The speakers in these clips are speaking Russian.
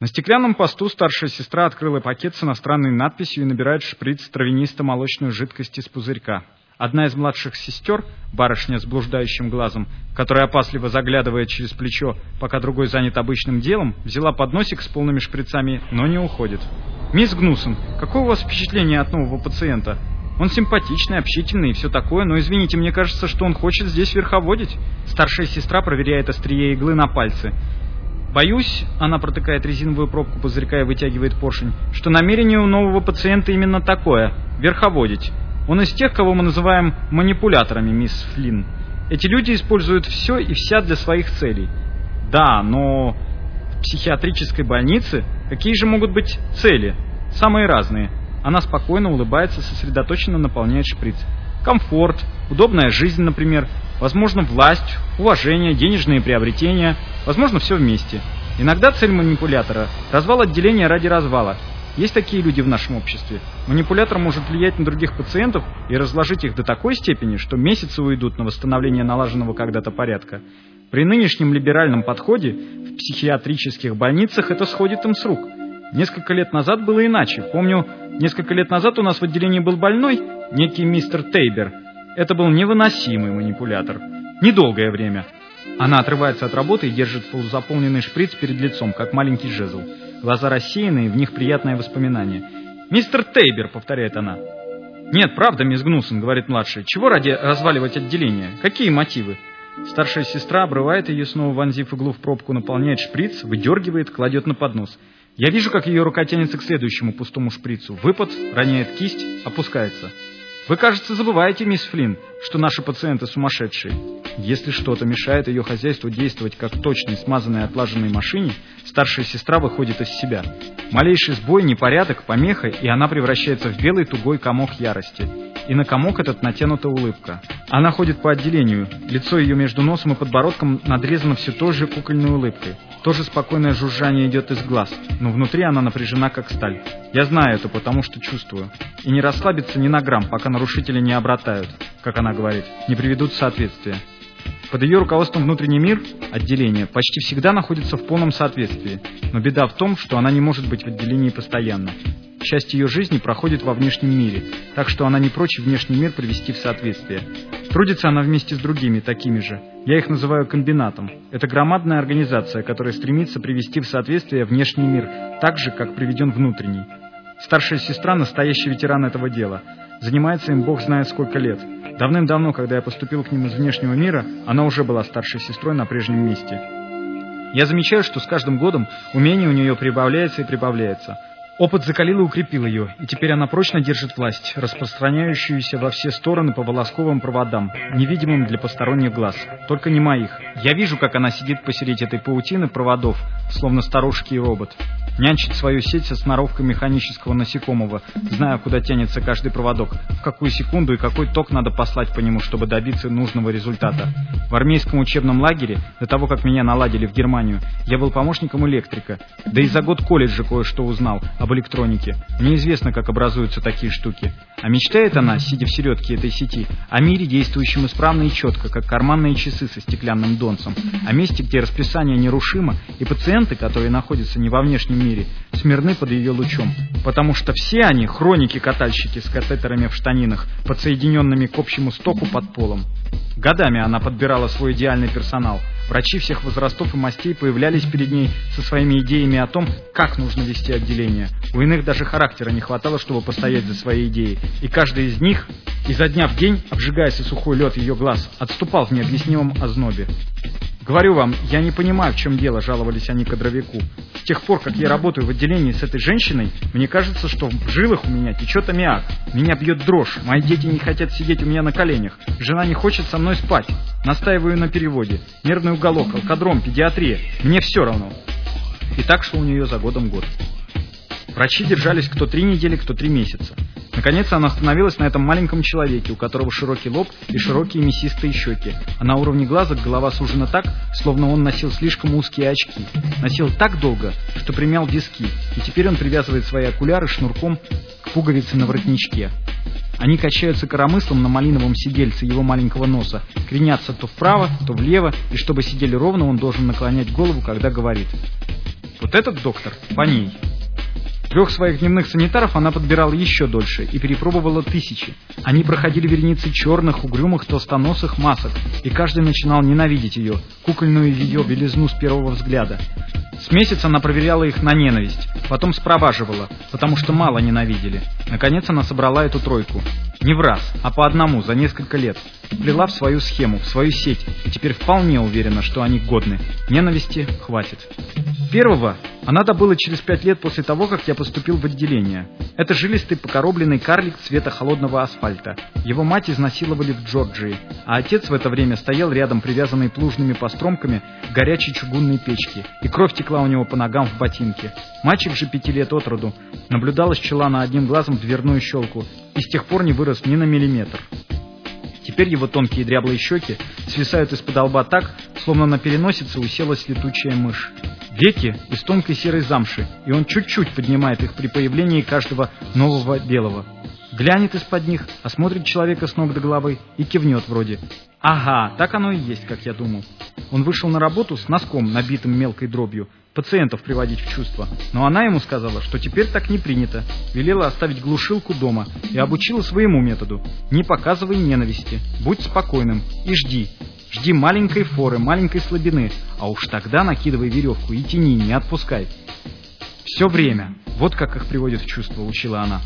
На стеклянном посту старшая сестра открыла пакет с иностранной надписью и набирает шприц травянисто-молочную жидкость из пузырька. Одна из младших сестер, барышня с блуждающим глазом, которая опасливо заглядывает через плечо, пока другой занят обычным делом, взяла подносик с полными шприцами, но не уходит. «Мисс Гнусон, какое у вас впечатление от нового пациента? Он симпатичный, общительный и все такое, но, извините, мне кажется, что он хочет здесь верховодить». Старшая сестра проверяет острие иглы на пальцы. Боюсь, она протыкает резиновую пробку пузырька и вытягивает поршень, что намерение у нового пациента именно такое – верховодить. Он из тех, кого мы называем манипуляторами, мисс Флинн. Эти люди используют все и вся для своих целей. Да, но в психиатрической больнице какие же могут быть цели? Самые разные. Она спокойно улыбается, сосредоточенно наполняет шприц. Комфорт, удобная жизнь, например, возможно, власть, уважение, денежные приобретения, возможно, все вместе. Иногда цель манипулятора – развал отделения ради развала. Есть такие люди в нашем обществе. Манипулятор может влиять на других пациентов и разложить их до такой степени, что месяцы уйдут на восстановление налаженного когда-то порядка. При нынешнем либеральном подходе в психиатрических больницах это сходит им с рук. Несколько лет назад было иначе. Помню, несколько лет назад у нас в отделении был больной, некий мистер Тейбер – это был невыносимый манипулятор. Недолгое время. Она отрывается от работы и держит полузаполненный шприц перед лицом, как маленький жезл. Глаза рассеянные, в них приятное воспоминание. «Мистер Тейбер», — повторяет она. «Нет, правда, мисс Гнусон», — говорит младшая. «Чего ради разваливать отделение? Какие мотивы?» Старшая сестра обрывает ее, снова вонзив иглу в пробку, наполняет шприц, выдергивает, кладет на поднос. Я вижу, как ее рука тянется к следующему пустому шприцу. Выпад, роняет кисть, опускается. Вы, кажется, забываете, мисс Флинн, что наши пациенты сумасшедшие. Если что-то мешает ее хозяйству действовать как точной, смазанной, отлаженной машине, старшая сестра выходит из себя. Малейший сбой, непорядок, помеха, и она превращается в белый тугой комок ярости. И на комок этот натянута улыбка. Она ходит по отделению. Лицо ее между носом и подбородком надрезано все той же кукольной улыбкой. Тоже спокойное жужжание идет из глаз, но внутри она напряжена, как сталь. Я знаю это, потому что чувствую. И не расслабиться ни на грамм, пока нарушители не обратают, как она говорит, не приведут в соответствие. Под ее руководством внутренний мир, отделение, почти всегда находится в полном соответствии, но беда в том, что она не может быть в отделении постоянно. Часть ее жизни проходит во внешнем мире, так что она не прочь внешний мир привести в соответствие. Трудится она вместе с другими, такими же. Я их называю комбинатом. Это громадная организация, которая стремится привести в соответствие внешний мир, так же, как приведен внутренний. Старшая сестра – настоящий ветеран этого дела. Занимается им бог знает сколько лет. Давным-давно, когда я поступил к ним из внешнего мира, она уже была старшей сестрой на прежнем месте. Я замечаю, что с каждым годом умение у нее прибавляется и прибавляется. Опыт закалил и укрепил ее, и теперь она прочно держит власть, распространяющуюся во все стороны по волосковым проводам, невидимым для посторонних глаз, только не моих. Я вижу, как она сидит посередине этой паутины проводов, словно старушки робот. Нянчит свою сеть со сноровкой механического насекомого, зная, куда тянется каждый проводок, в какую секунду и какой ток надо послать по нему, чтобы добиться нужного результата. В армейском учебном лагере, до того, как меня наладили в Германию, я был помощником электрика, да и за год колледжа кое-что узнал об электронике. Мне известно, как образуются такие штуки. А мечтает она, сидя в середке этой сети, о мире, действующем исправно и четко, как карманные часы со стеклянным донцем, о месте, где расписание нерушимо, и пациенты, которые находятся не во внешнем мире, смирны под ее лучом. Потому что все они хроники-катальщики с катетерами в штанинах, подсоединенными к общему стоку под полом. Годами она подбирала свой идеальный персонал. Врачи всех возрастов и мастей появлялись перед ней со своими идеями о том, как нужно вести отделение. У иных даже характера не хватало, чтобы постоять за свои идеи. И каждый из них, изо дня в день, обжигаясь о сухой лед ее глаз, отступал в необъяснимом ознобе. Говорю вам, я не понимаю, в чем дело, жаловались они кадровику. С тех пор, как я работаю в отделении с этой женщиной, мне кажется, что в жилах у меня течет аммиак. Меня бьет дрожь, мои дети не хотят сидеть у меня на коленях, жена не хочет со мной спать. Настаиваю на переводе. Нервный уголок, алкодром, педиатрия. Мне все равно. И так шло у нее за годом год. Врачи держались кто три недели, кто три месяца. Наконец она остановилась на этом маленьком человеке, у которого широкий лоб и широкие мясистые щеки, а на уровне глазок голова сужена так, словно он носил слишком узкие очки. Носил так долго, что примял виски, и теперь он привязывает свои окуляры шнурком к пуговице на воротничке. Они качаются коромыслом на малиновом сидельце его маленького носа, кренятся то вправо, то влево, и чтобы сидели ровно, он должен наклонять голову, когда говорит. Вот этот доктор по ней. Трех своих дневных санитаров она подбирала еще дольше и перепробовала тысячи. Они проходили вереницы черных, угрюмых, толстоносых масок, и каждый начинал ненавидеть ее, кукольную ее белизну с первого взгляда. С месяца она проверяла их на ненависть, потом спроваживала, потому что мало ненавидели. Наконец она собрала эту тройку. Не в раз, а по одному, за несколько лет. Плела в свою схему, в свою сеть, и теперь вполне уверена, что они годны. Ненависти хватит. Первого она добыла через пять лет после того, как я поступил в отделение. Это жилистый покоробленный карлик цвета холодного асфальта. Его мать изнасиловали в Джорджии, а отец в это время стоял рядом, привязанный плужными постромками к горячей чугунной печке, и кровь текла у него по ногам в ботинке. Мальчик же пяти лет от роду наблюдал из челана одним глазом дверную щелку и с тех пор не вырос ни на миллиметр. Теперь его тонкие дряблые щеки свисают из-под лба так, словно на переносице уселась летучая мышь. Веки из тонкой серой замши, и он чуть-чуть поднимает их при появлении каждого нового белого. Глянет из-под них, осмотрит человека с ног до головы и кивнет вроде. Ага, так оно и есть, как я думал. Он вышел на работу с носком, набитым мелкой дробью, пациентов приводить в чувство. Но она ему сказала, что теперь так не принято. Велела оставить глушилку дома и обучила своему методу. Не показывай ненависти, будь спокойным и жди. Жди маленькой форы, маленькой слабины, а уж тогда накидывай веревку и тяни, не отпускай. Все время. Вот как их приводит в чувство, учила она.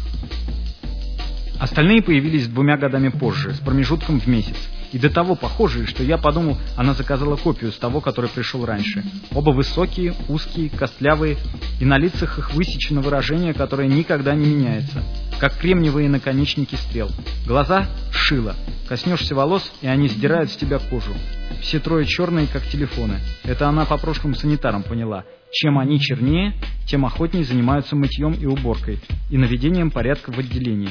Остальные появились двумя годами позже, с промежутком в месяц. И до того похожие, что я подумал, она заказала копию с того, который пришел раньше. Оба высокие, узкие, костлявые, и на лицах их высечено выражение, которое никогда не меняется, как кремниевые наконечники стрел. Глаза — шило. Коснешься волос, и они сдирают с тебя кожу. Все трое черные, как телефоны. Это она по прошлым санитарам поняла. Чем они чернее, тем охотнее занимаются мытьем и уборкой, и наведением порядка в отделении.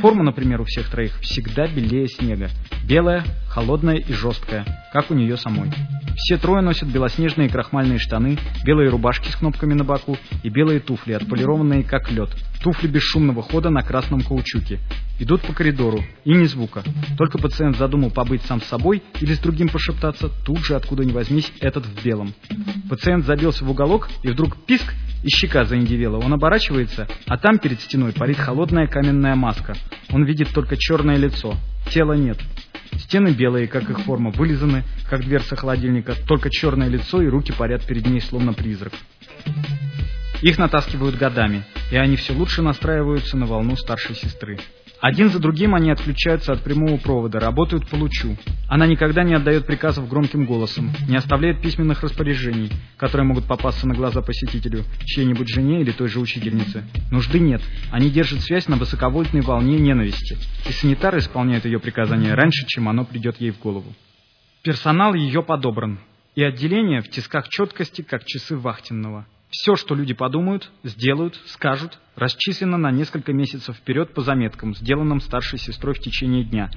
Форма, например, у всех троих всегда белее снега. Белая, холодная и жесткая, как у нее самой. Все трое носят белоснежные крахмальные штаны, белые рубашки с кнопками на боку и белые туфли, отполированные как лед. Туфли бесшумного хода на красном каучуке. Идут по коридору, и ни звука. Только пациент задумал побыть сам с собой или с другим пошептаться, тут же, откуда ни возьмись, этот в белом. Пациент забился в уголок, и вдруг писк, и щека заиндивела. Он оборачивается, а там перед стеной парит холодная каменная маска. Он видит только черное лицо. Тела нет. Стены белые, как их форма, вылизаны, как дверца холодильника, только черное лицо и руки парят перед ней, словно призрак. Их натаскивают годами, и они все лучше настраиваются на волну старшей сестры. Один за другим они отключаются от прямого провода, работают по лучу. Она никогда не отдает приказов громким голосом, не оставляет письменных распоряжений, которые могут попасться на глаза посетителю, чьей-нибудь жене или той же учительнице. Нужды нет. Они держат связь на высоковольтной волне ненависти, и санитары исполняют ее приказания раньше, чем оно придет ей в голову. Персонал ее подобран, и отделение в тисках четкости, как часы вахтенного. Все, что люди подумают, сделают, скажут, расчислено на несколько месяцев вперед по заметкам, сделанным старшей сестрой в течение дня.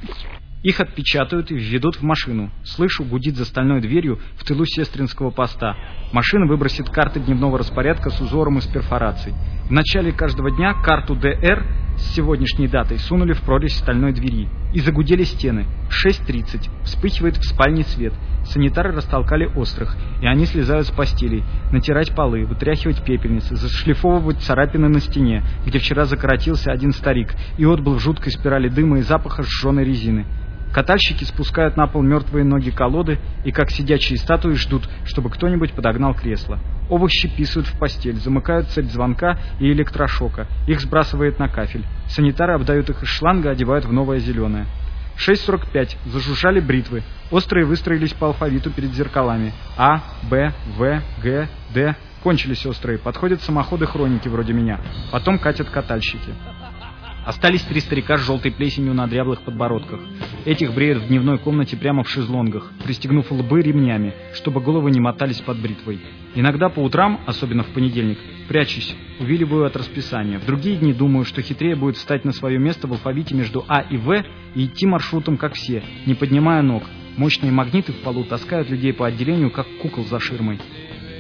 Их отпечатают и введут в машину. Слышу, гудит за стальной дверью в тылу сестринского поста. Машина выбросит карты дневного распорядка с узором из перфораций. В начале каждого дня карту ДР с сегодняшней датой сунули в прорезь стальной двери. И загудели стены. 6.30. Вспыхивает в спальне свет. Санитары растолкали острых, и они слезают с постелей, натирать полы, вытряхивать пепельницы, зашлифовывать царапины на стене, где вчера закоротился один старик и отбыл в жуткой спирали дыма и запаха сжженной резины. Катальщики спускают на пол мертвые ноги колоды и, как сидячие статуи, ждут, чтобы кто-нибудь подогнал кресло. Овощи писают в постель, замыкают цепь звонка и электрошока. Их сбрасывает на кафель. Санитары обдают их из шланга, одевают в новое зеленое. 6.45. Зажужжали бритвы. Острые выстроились по алфавиту перед зеркалами. А, Б, В, Г, Д. Кончились острые. Подходят самоходы-хроники вроде меня. Потом катят катальщики. Остались три старика с желтой плесенью на дряблых подбородках. Этих бреют в дневной комнате прямо в шезлонгах, пристегнув лбы ремнями, чтобы головы не мотались под бритвой. Иногда по утрам, особенно в понедельник, прячусь, увиливаю от расписания. В другие дни думаю, что хитрее будет встать на свое место в алфавите между А и В и идти маршрутом, как все, не поднимая ног. Мощные магниты в полу таскают людей по отделению, как кукол за ширмой.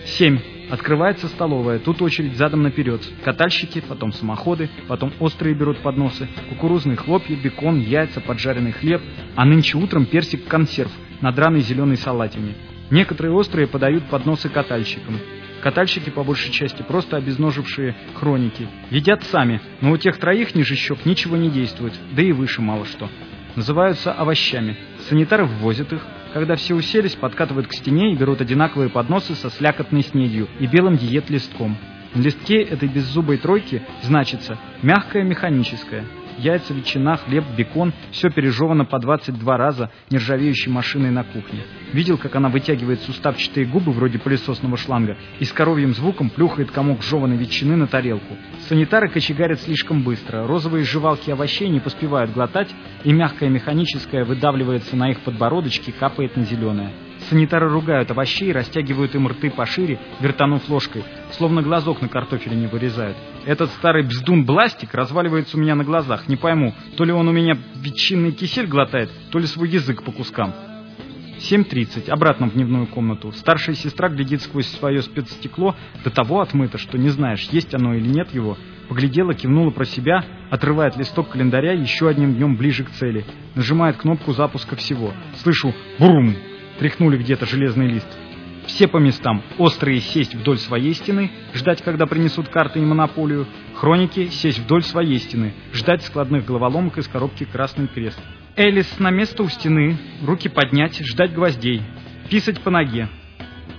7. Открывается столовая, тут очередь задом наперед. Катальщики, потом самоходы, потом острые берут подносы, кукурузные хлопья, бекон, яйца, поджаренный хлеб, а нынче утром персик-консерв на драной зеленой салатине. Некоторые острые подают подносы катальщикам. Катальщики, по большей части, просто обезножившие хроники. Едят сами, но у тех троих ниже щек ничего не действует, да и выше мало что. Называются овощами. Санитары ввозят их, когда все уселись, подкатывают к стене и берут одинаковые подносы со слякотной снедью и белым диет-листком. На листке этой беззубой тройки значится «мягкое механическое», яйца, ветчина, хлеб, бекон – все пережевано по 22 раза нержавеющей машиной на кухне. Видел, как она вытягивает суставчатые губы вроде пылесосного шланга и с коровьим звуком плюхает комок жеванной ветчины на тарелку. Санитары кочегарят слишком быстро, розовые жевалки овощей не поспевают глотать, и мягкое механическое выдавливается на их подбородочки, капает на зеленое. Санитары ругают овощей, растягивают им рты пошире, вертанув ложкой, словно глазок на картофеле не вырезают. Этот старый бздун-бластик разваливается у меня на глазах. Не пойму, то ли он у меня ветчинный кисель глотает, то ли свой язык по кускам. 7.30. Обратно в дневную комнату. Старшая сестра глядит сквозь свое спецстекло до того отмыто, что не знаешь, есть оно или нет его. Поглядела, кивнула про себя, отрывает листок календаря еще одним днем ближе к цели. Нажимает кнопку запуска всего. Слышу «Брум!» Тряхнули где-то железный лист. Все по местам. Острые сесть вдоль своей стены, ждать, когда принесут карты и монополию. Хроники сесть вдоль своей стены, ждать складных головоломок из коробки «Красный крест». Элис на место у стены, руки поднять, ждать гвоздей. Писать по ноге.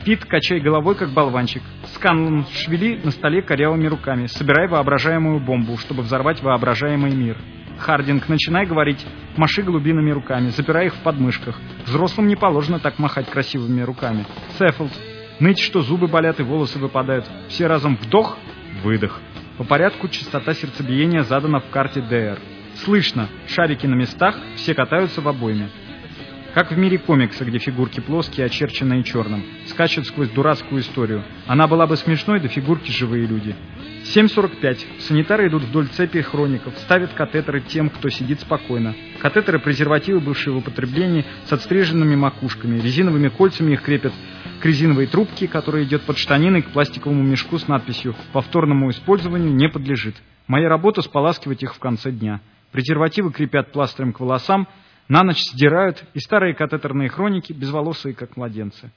Пит, качай головой, как болванчик. Сканлан, швели на столе корявыми руками, собирай воображаемую бомбу, чтобы взорвать воображаемый мир. Хардинг, начинай говорить, маши глубинами руками, запирай их в подмышках. Взрослым не положено так махать красивыми руками. Сеффилд, ныть, что зубы болят и волосы выпадают. Все разом вдох, выдох. По порядку частота сердцебиения задана в карте ДР. Слышно, шарики на местах, все катаются в обойме. Как в мире комикса, где фигурки плоские, очерченные черным, скачут сквозь дурацкую историю. Она была бы смешной, да фигурки живые люди. 7.45. Санитары идут вдоль цепи хроников, ставят катетеры тем, кто сидит спокойно. Катетеры презервативы, бывшие в употреблении, с отстриженными макушками. Резиновыми кольцами их крепят к резиновой трубке, которая идет под штаниной к пластиковому мешку с надписью «Повторному использованию не подлежит». Моя работа – споласкивать их в конце дня. Презервативы крепят пластырем к волосам, на ночь сдирают, и старые катетерные хроники, безволосые, как младенцы.